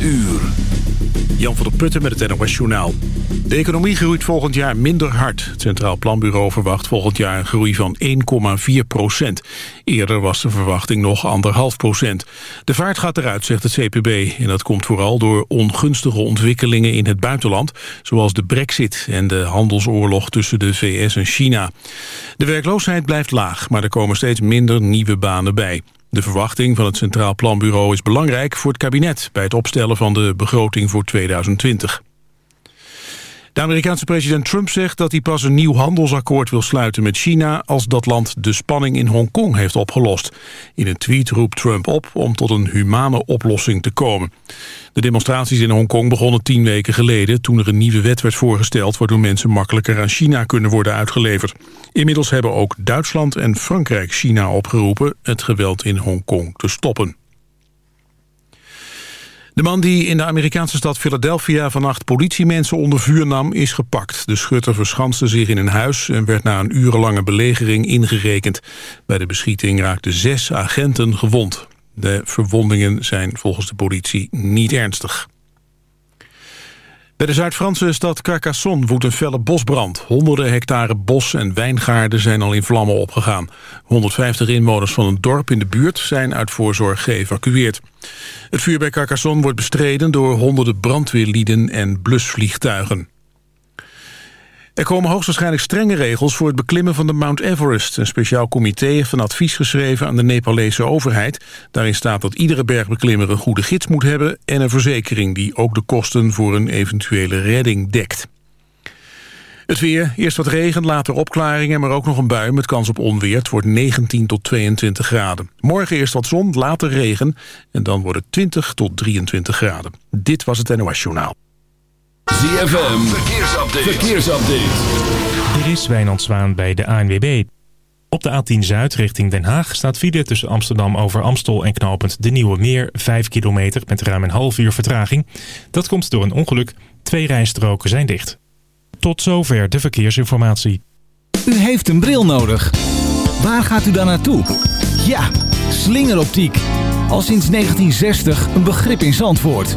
uur. Jan van der Putten met het NOS Journaal. De economie groeit volgend jaar minder hard. Het Centraal Planbureau verwacht volgend jaar een groei van 1,4 procent. Eerder was de verwachting nog 1,5 procent. De vaart gaat eruit, zegt het CPB. En dat komt vooral door ongunstige ontwikkelingen in het buitenland... zoals de brexit en de handelsoorlog tussen de VS en China. De werkloosheid blijft laag, maar er komen steeds minder nieuwe banen bij. De verwachting van het Centraal Planbureau is belangrijk voor het kabinet... bij het opstellen van de begroting voor 2020. De Amerikaanse president Trump zegt dat hij pas een nieuw handelsakkoord wil sluiten met China als dat land de spanning in Hongkong heeft opgelost. In een tweet roept Trump op om tot een humane oplossing te komen. De demonstraties in Hongkong begonnen tien weken geleden toen er een nieuwe wet werd voorgesteld waardoor mensen makkelijker aan China kunnen worden uitgeleverd. Inmiddels hebben ook Duitsland en Frankrijk China opgeroepen het geweld in Hongkong te stoppen. De man die in de Amerikaanse stad Philadelphia vannacht politiemensen onder vuur nam is gepakt. De schutter verschanste zich in een huis en werd na een urenlange belegering ingerekend. Bij de beschieting raakten zes agenten gewond. De verwondingen zijn volgens de politie niet ernstig. Bij de Zuid-Franse stad Carcassonne woedt een felle bosbrand. Honderden hectare bos en wijngaarden zijn al in vlammen opgegaan. 150 inwoners van een dorp in de buurt zijn uit voorzorg geëvacueerd. Het vuur bij Carcassonne wordt bestreden door honderden brandweerlieden en blusvliegtuigen. Er komen hoogstwaarschijnlijk strenge regels voor het beklimmen van de Mount Everest. Een speciaal comité heeft een advies geschreven aan de Nepalese overheid. Daarin staat dat iedere bergbeklimmer een goede gids moet hebben... en een verzekering die ook de kosten voor een eventuele redding dekt. Het weer, eerst wat regen, later opklaringen, maar ook nog een bui met kans op onweer. Het wordt 19 tot 22 graden. Morgen eerst wat zon, later regen en dan wordt het 20 tot 23 graden. Dit was het NOS Journaal. ZFM, verkeersupdate. verkeersupdate. Er is Wijnand Zwaan bij de ANWB. Op de A10 Zuid richting Den Haag staat file tussen Amsterdam over Amstel en knooppunt De Nieuwe Meer 5 kilometer met ruim een half uur vertraging. Dat komt door een ongeluk. Twee rijstroken zijn dicht. Tot zover de verkeersinformatie. U heeft een bril nodig. Waar gaat u dan naartoe? Ja, slingeroptiek. Al sinds 1960 een begrip in Zandvoort.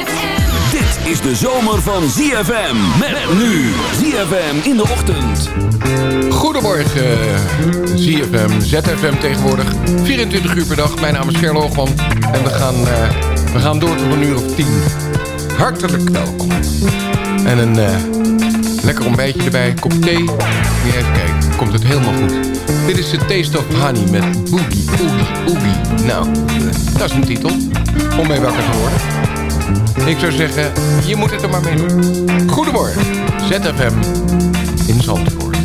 Is de zomer van ZFM. Met nu ZFM in de ochtend. Goedemorgen, ZFM, ZFM tegenwoordig. 24 uur per dag. Mijn naam is Ger Loogman. En we gaan, uh, we gaan door tot een uur of 10. Hartelijk welkom. En een uh, lekker ontbijtje erbij, kop thee. Even kijken, komt het helemaal goed. Dit is de Taste of Honey met Boogie, Oogie, Oogie. Nou, uh, dat is een titel. Om mee wakker te worden. Ik zou zeggen, je moet het er maar mee doen. Goedemorgen, ZFM in Zandvoort.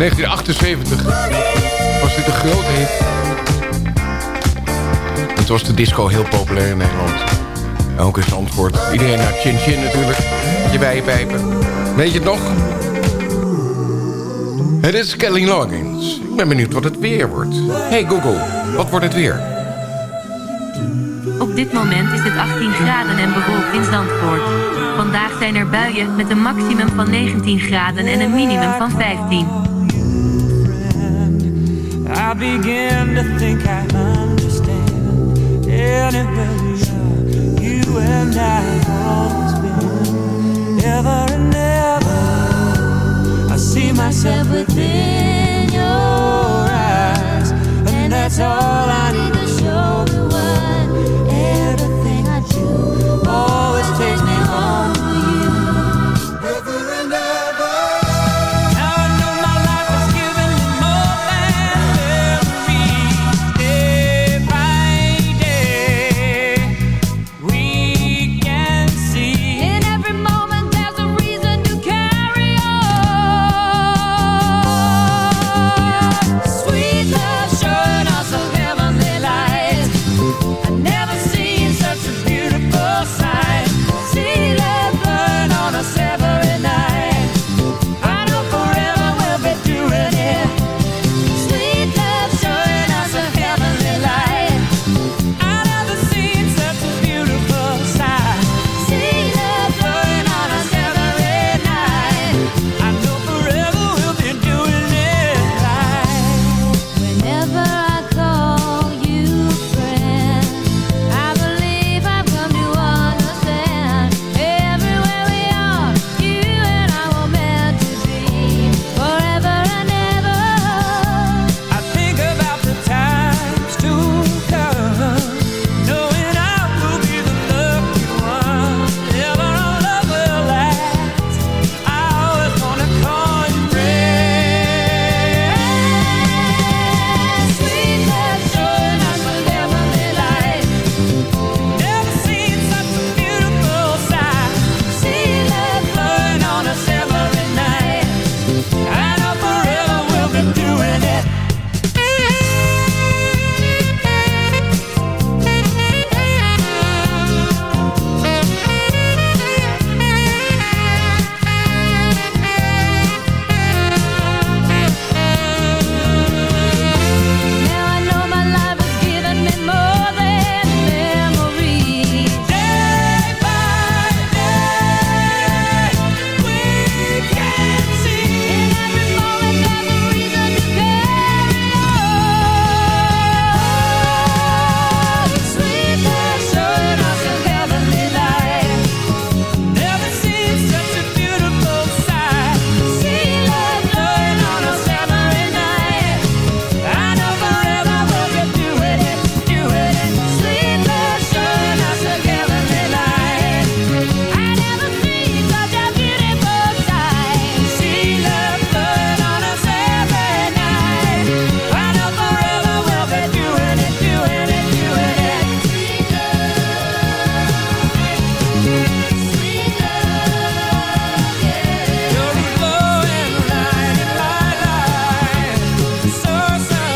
1978 was dit een grote hit. Het was de disco heel populair in Nederland. Ook in Zandvoort. Iedereen naar Chin Chin natuurlijk. Je bijenpijpen. Weet je het nog? Het is Kelly Loggins. Ik ben benieuwd wat het weer wordt. Hey Google, wat wordt het weer? Op dit moment is het 18 graden en bewolkt in Zandvoort. Vandaag zijn er buien met een maximum van 19 graden en een minimum van 15. begin to think I understand. Anywhere uh, we are, you and I have always been. Ever and ever, I see myself within your eyes, and that's all I.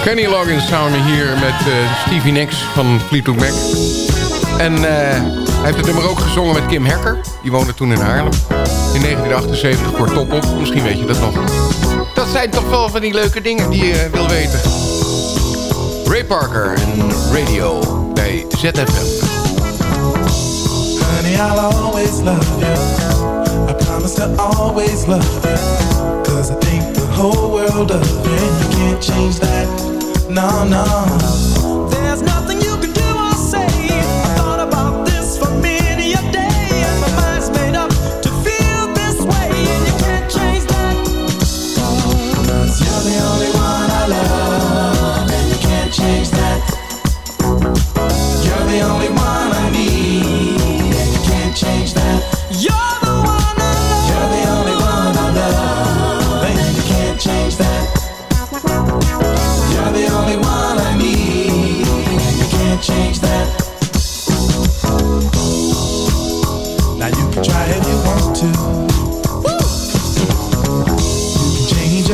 Kenny Loggins samen hier met eh, Stevie Nicks van Fleetwood Mac. En eh, hij heeft het nummer ook gezongen met Kim Hacker. Die woonde toen in Haarlem. In 1978 voor Top Op. Misschien weet je dat nog. Dat zijn toch wel van die leuke dingen die je eh, wil weten. Ray Parker en Radio bij ZFM. Honey, I'll always love you. I promise to always love you. Cause I think the whole world of it. You can't change that. no, no.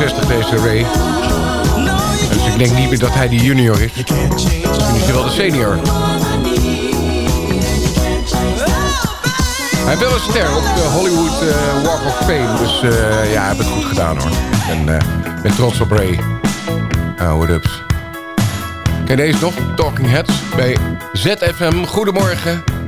60 deze Ray. Dus ik denk niet meer dat hij de junior is. Misschien is wel de senior. Hij wil een ster op de Hollywood eh, Walk of Fame. Dus eh, ja, hij heeft het goed gedaan hoor. En ik ben trots op Ray. Ah, Hou het ups. Ken deze nog? Talking Heads bij ZFM. Goedemorgen.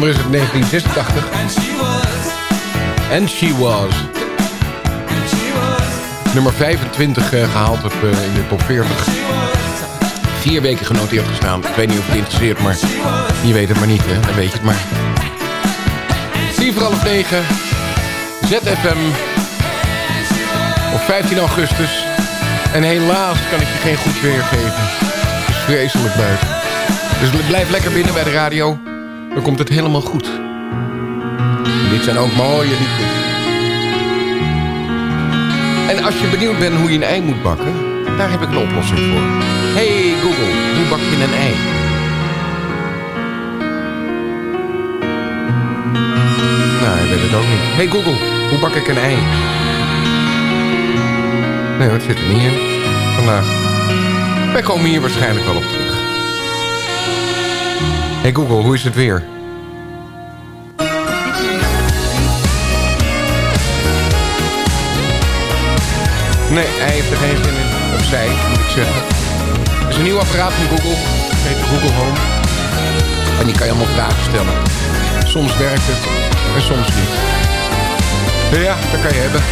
Nummer is uit 1986. And She Was. Nummer 25 eh, gehaald op, eh, in de top 40. Vier weken genoteerd gestaan. Ik weet niet of het interesseert, maar je weet het maar niet, hè? Dan weet je het maar. 10 voor half 9. ZFM. Op 15 augustus. En helaas kan ik je geen goed weer geven. Het is vreselijk buiten. Dus blijf lekker binnen bij de radio. Dan komt het helemaal goed. Dit zijn ook mooie liedjes. En als je benieuwd bent hoe je een ei moet bakken... daar heb ik een oplossing voor. Hey Google, hoe bak je een ei? Nou, ik weet het ook niet. Hey Google, hoe bak ik een ei? Nee, wat zit er niet in vandaag? Wij komen hier waarschijnlijk wel op terug. Hey Google, hoe is het weer? Nee, hij heeft er geen zin in. Of zij, moet ik zeggen. Het is een nieuw apparaat van Google. Het heet Google Home. En die kan je allemaal vragen stellen. Soms werkt het en soms niet. Ja, dat kan je hebben.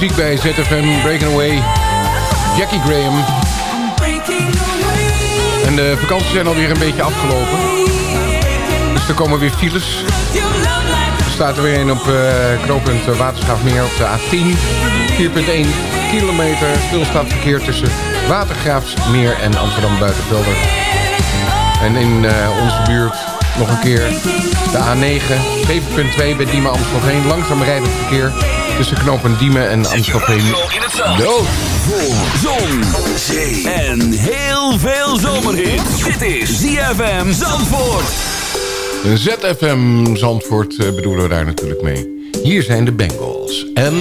Muziek bij ZFM, Breaking Away. Jackie Graham. En de vakanties zijn alweer een beetje afgelopen. Dus er komen weer files. Er staat er weer een op eh knooppunt Watergraafmeer op de A10. 4,1 kilometer stilstaand verkeer tussen Watergraafsmeer en Amsterdam Buitenvelder. En in eh, onze buurt nog een keer de A9, 7,2 bij Diemen Amstelveen. Langzaam rijdend verkeer tussen knooppunt Diemen en Amstelveen. Dood. Voor zon, zee en heel veel zomerhit. Dit is ZFM Zandvoort. ZFM Zandvoort eh, bedoelen we daar natuurlijk mee. Hier zijn de Bengals. En...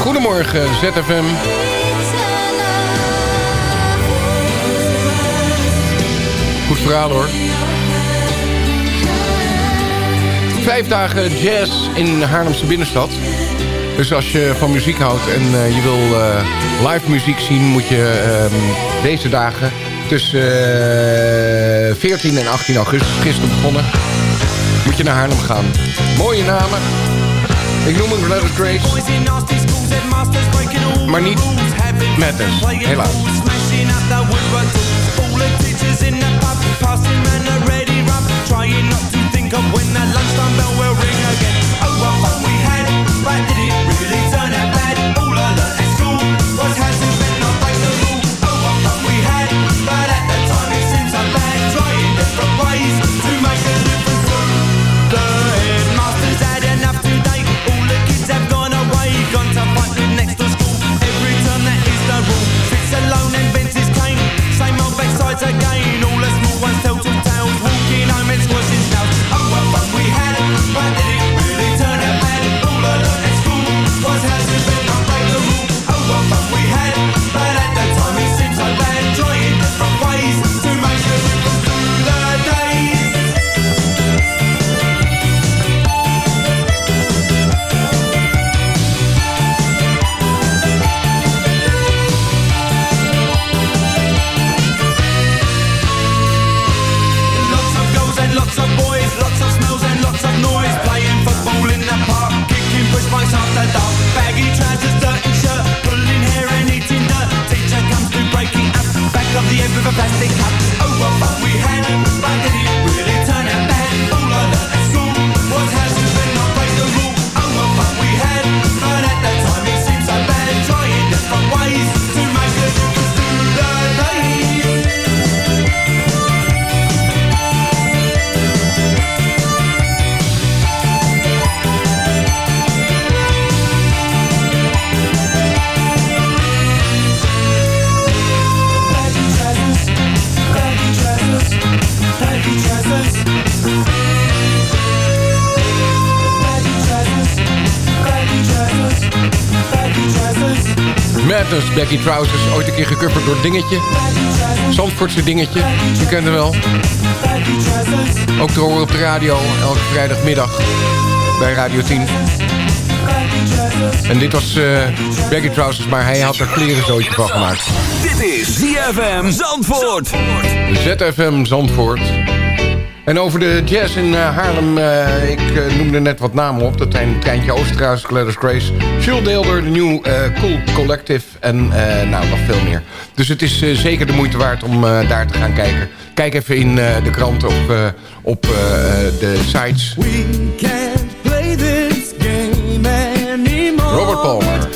Goedemorgen, ZFM. Goed verhaal hoor. Vijf dagen jazz in Haarlemse binnenstad. Dus als je van muziek houdt en eh, je wil eh, live muziek zien... moet je ehm, deze dagen tussen eh, 14 en 18 augustus, gisteren begonnen... moet je naar Haarlem gaan. Mooie namen. Ik noem hem Gladys Grace. Maar niet helaas. Pub ready rub. Trying not to think of when the lunchtime bell will ring again. Oh, what fun we had, but did it Madness, Becky Trousers. Ooit een keer gecoverd door Dingetje. Zandvoortse Dingetje. Je kent hem wel. Ook te horen op de radio. Elke vrijdagmiddag. Bij Radio 10. En dit was eh Becky Trousers. Maar hij had er klerenzootje van gemaakt. Dit is ZFM Zandvoort. ZFM Zandvoort. En over de jazz in eh, Haarlem, eh, ik eh, noemde net wat namen op. Dat zijn Treintje Oosterhuis, Gladys Grace, Jules Deelder, de New Cool Collective en nou, nog veel meer. Dus het is zeker de moeite waard om daar te gaan kijken. Kijk even in de krant of op de sites. We can't play this game anymore. Robert Palmer.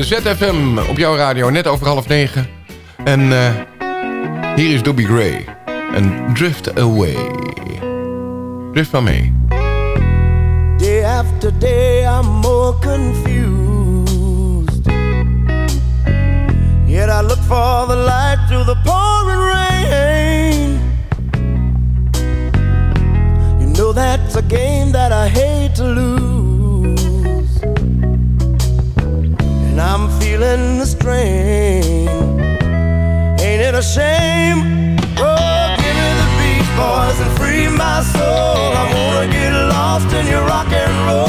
ZFM op jouw radio, net over half negen. En eh, hier is Dobby Gray. En Drift Away. Drift maar mee. Day after day, I'm more confused. Yet I look for the light through the pouring rain. You know that's a game that I hate to lose. Feeling the strain. Ain't it a shame? Oh, give me the beat, boys, and free my soul. I wanna get lost in your rock and roll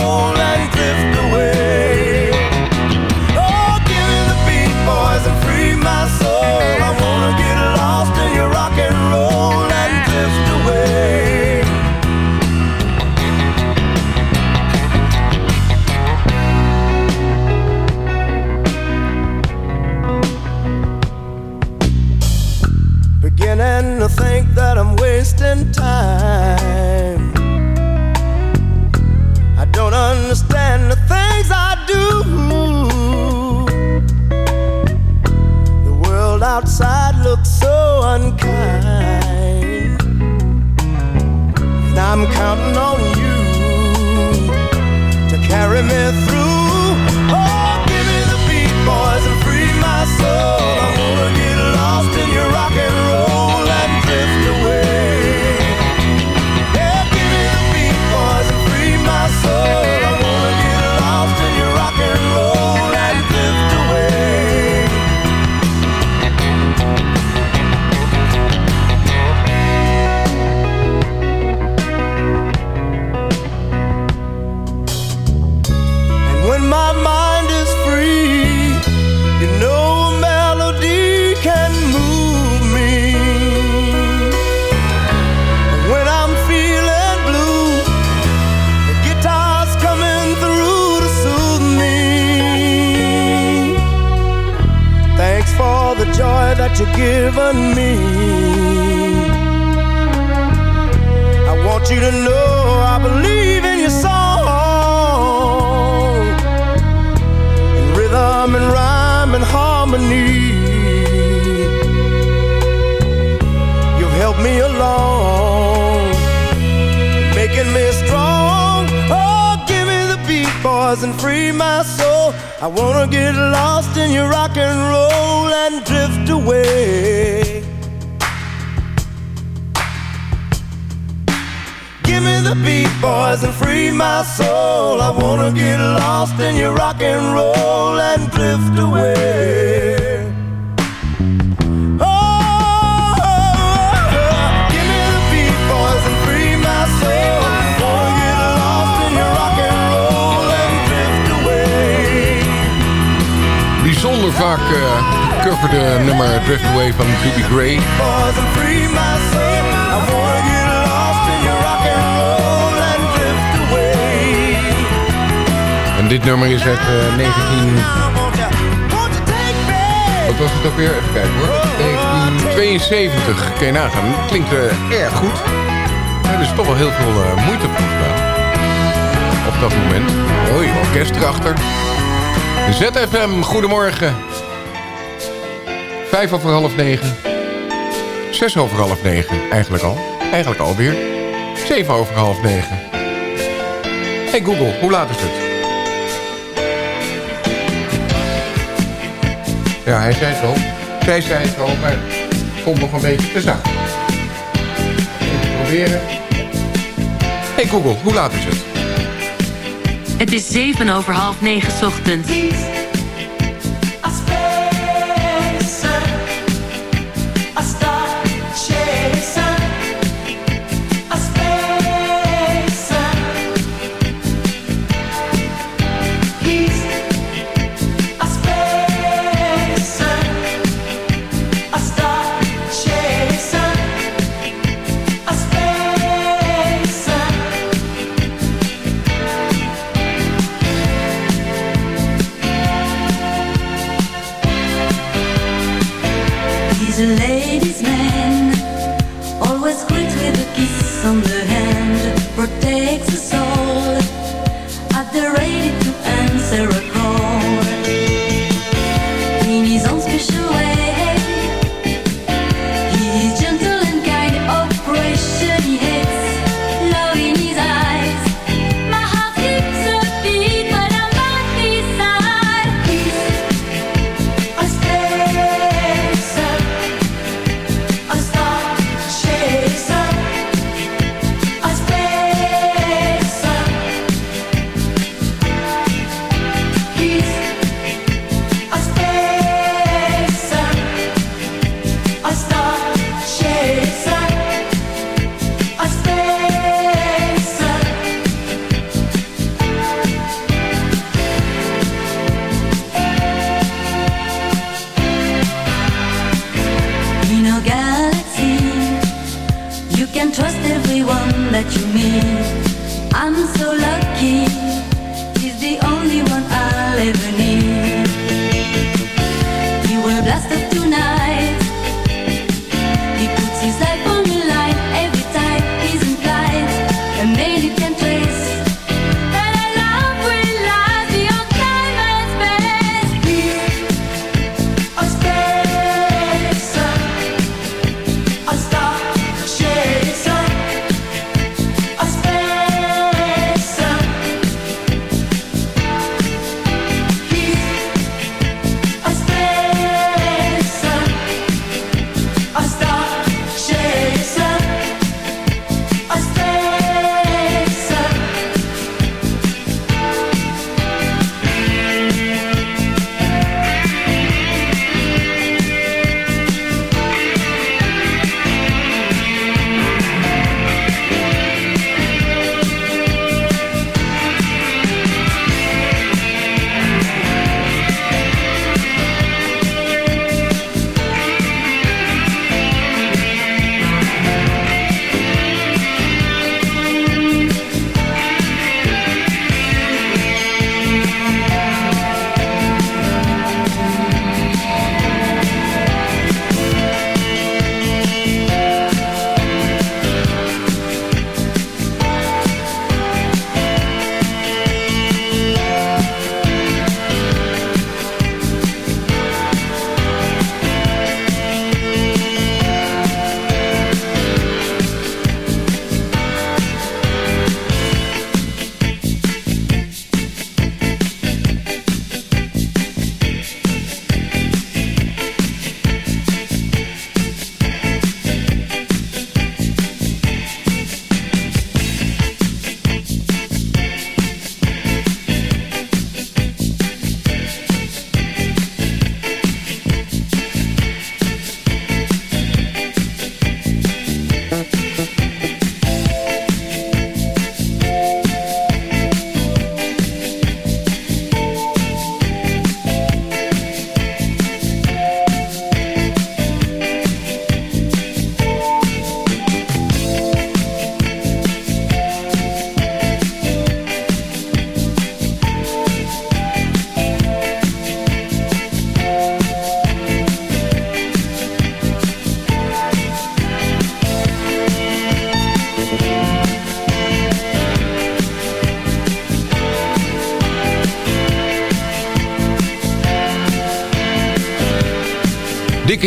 me making me strong. Oh, give me the beat, boys, and free my soul. I wanna get lost in your rock and roll and drift away. Give me the beat, boys, and free my soul. I wanna get lost in your rock and roll and drift away. Vaak eh coverde nummer Drift Away van Doobie Gray. En dit nummer is uit eh, 19... Wat was het ook weer? Even kijken hoor. 1972. Kun je nagaan. Klinkt eh, erg goed. Hebben ze toch wel heel veel moeite voor gedaan. Op dat moment. Hoi, orkest erachter. ZFM, goedemorgen. Vijf over half negen. Zes over half negen, eigenlijk al. Eigenlijk alweer. Zeven over half negen. Hey Google, hoe laat is het? Ja, hij zei het al. Zij zei het al, maar het komt nog een beetje te zacht. Even proberen. Hey Google, hoe laat is het? Het is 7 over half negen 's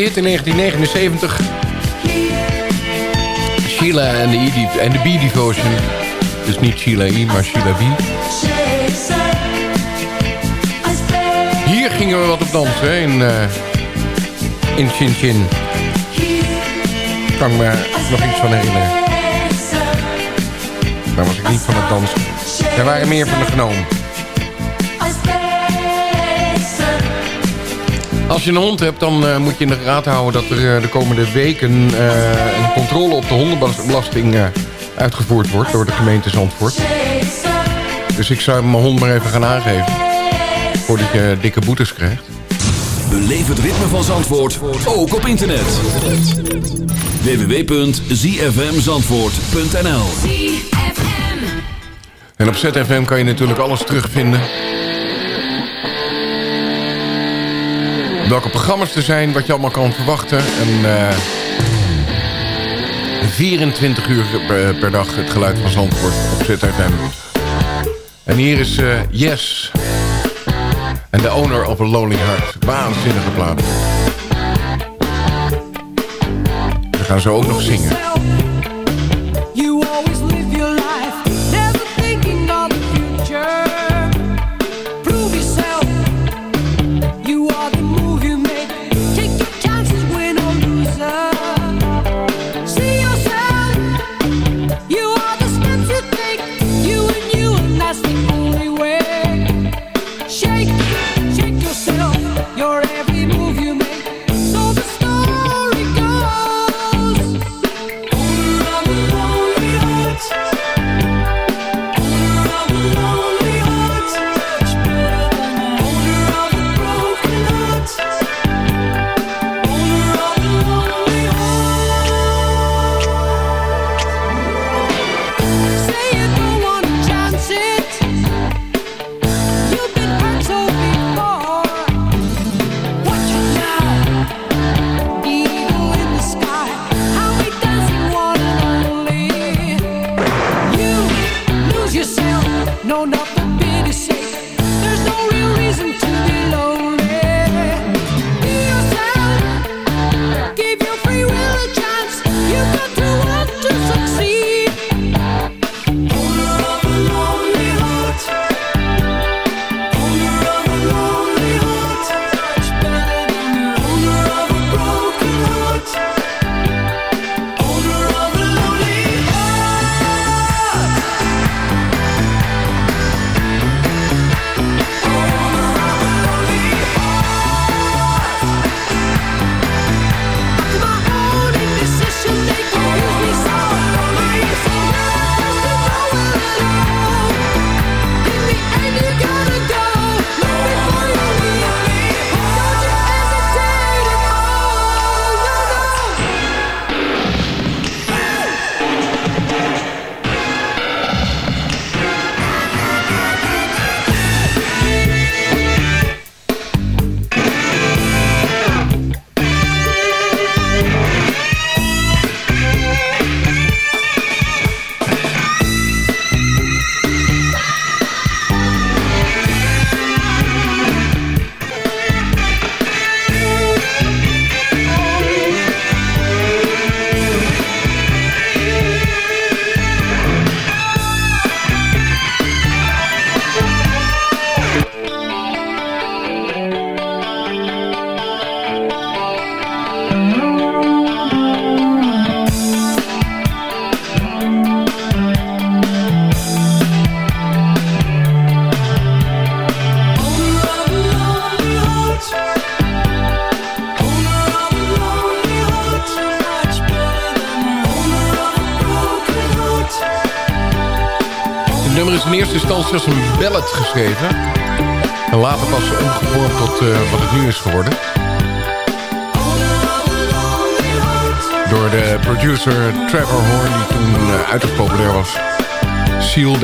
In 1979. Sheila en de, E- en de B-Devotion. Dus niet Sheila E, maar Sheila B. Hier gingen we wat op dansen, in, eh in Chin. Kan ik nog iets van herinneren. Daar was ik niet van het dansen. Er waren meer van de genomen. Als je een hond hebt, dan eh, moet je in de gaten houden... dat er eh, de komende weken eh, een controle op de hondenbelasting uitgevoerd wordt... door de gemeente Zandvoort. Dus ik zou mijn hond maar even gaan aangeven. Voordat je dikke boetes krijgt. Beleef het ritme van Zandvoort, ook op internet. www.zfmzandvoort.nl En op ZFM kan je natuurlijk alles terugvinden. Welke programma's er zijn, wat je allemaal kan verwachten. En eh 24 uur per, per dag het geluid van Zandvoort op ZFM. En hier is eh, Yes. En The Owner of a Lonely Heart. Waanzinnige plaat. We gaan zo ook nog zingen.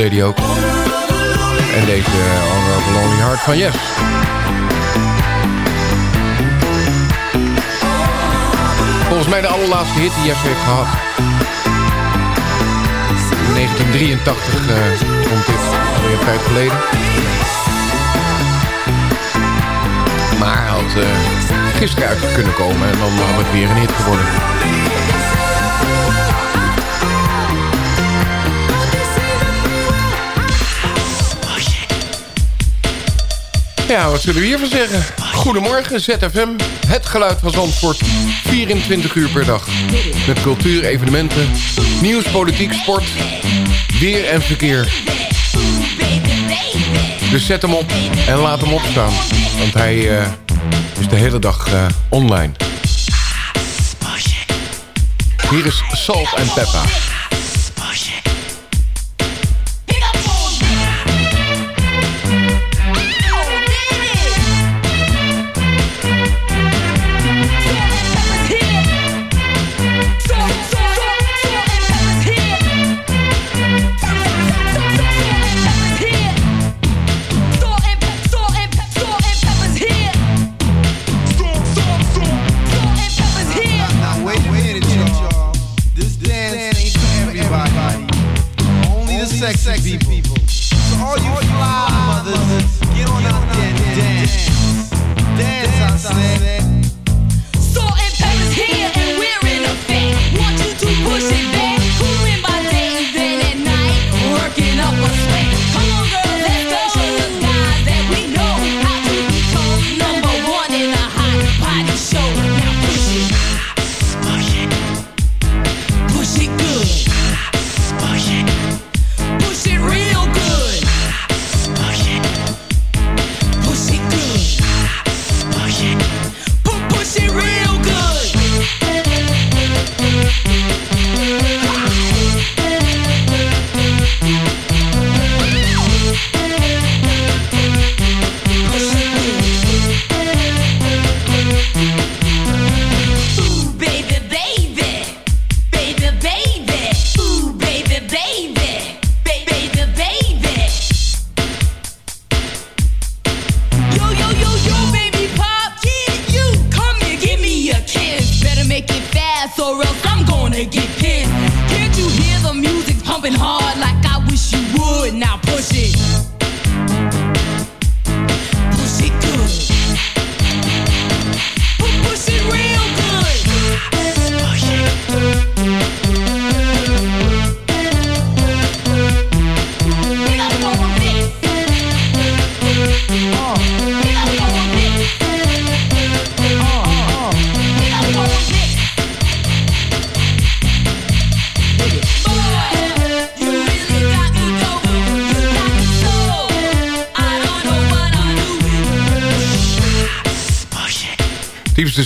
En deze uh, Honorable Lonely Heart van Yes. Volgens mij de allerlaatste hit die Yes heeft gehad. In 1983 uh, komt dit, alweer een tijd geleden. Maar had uh, gisteren uit kunnen komen en dan had het weer een hit geworden. Ja, wat zullen we hiervan zeggen? Goedemorgen, ZFM. Het geluid van Zandvoort. 24 uur per dag. Met cultuur, evenementen, nieuws, politiek, sport, weer en verkeer. Dus zet hem op en laat hem opstaan. Want hij uh, is de hele dag uh, online. Hier is Salt en Pepper.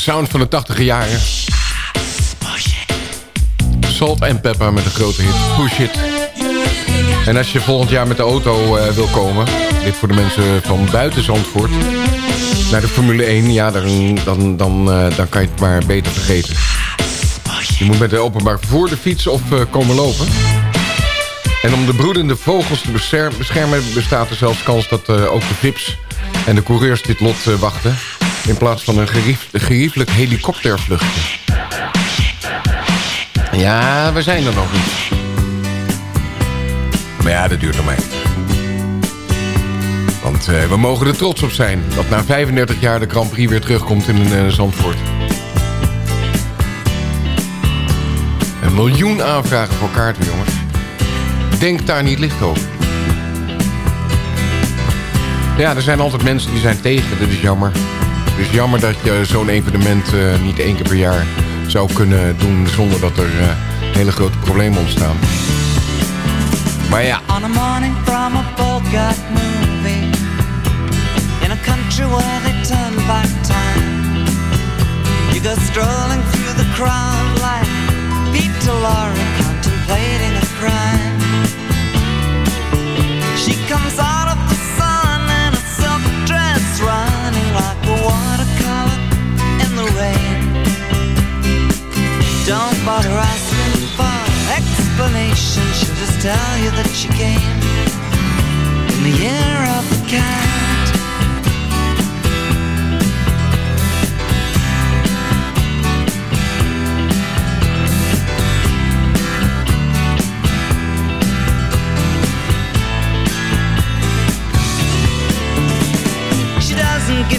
Sound van de 80 jaren. Salt en Pepper met een grote hit. Push It. En als je volgend jaar met de auto uh, wil komen... dit voor de mensen van buiten Zandvoort... naar de Formule 1... ja, dan, dan, dan, uh, dan kan je het maar beter vergeten. Je moet met de openbaar vervoer de fiets of uh, komen lopen. En om de broedende vogels te beschermen... bestaat er zelfs kans dat ook de VIP's en de coureurs dit lot wachten... In plaats van een gerief, geriefelijk. Ja, we zijn er nog niet. Maar ja, dat duurt nog maar Want uh, we mogen er trots op zijn... dat na 35 jaar de Grand Prix weer terugkomt in uh, Zandvoort. Een miljoen aanvragen voor kaarten, jongens. Denk daar niet licht over. Ja, er zijn altijd mensen die zijn tegen, dat is jammer. Dus jammer dat je zo'n evenement uh, niet één keer per jaar zou kunnen doen... zonder dat er uh, hele grote problemen ontstaan. Maar ja. On a morning from a In a country where they time She watercolor in the rain Don't bother asking for explanations. She'll just tell you that she came In the year of the cat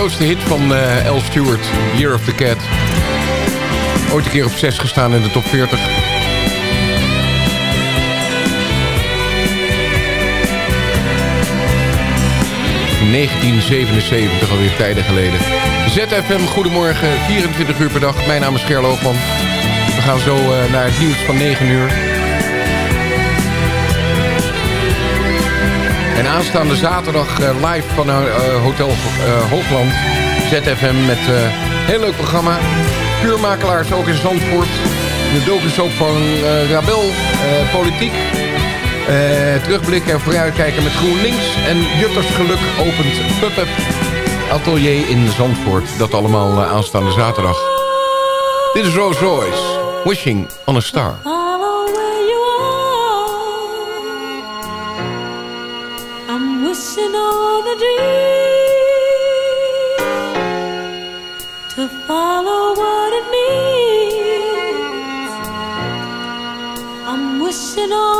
Grootste hit van eh El Stewart, Year of the Cat. Ooit een keer op 6 gestaan in de top 40. ...1977, alweer tijden geleden. ZFM, goedemorgen, 24 uur per dag. Mijn naam is Ger Loogman. We gaan zo eh, naar het nieuws van 9 uur. En aanstaande zaterdag eh, live van eh, Hotel eh, Hoogland. ZFM met een heel leuk programma. Puurmakelaars ook in Zandvoort. De docusoap van Rabel, Politiek. Terugblikken en vooruitkijken met GroenLinks. En Jutters Geluk opent Pup-Up Atelier in Zandvoort. Dat allemaal aanstaande zaterdag. Dit is Rose Royce. Wishing on a Star. wishing on a dream to follow what it means. I'm wishing on.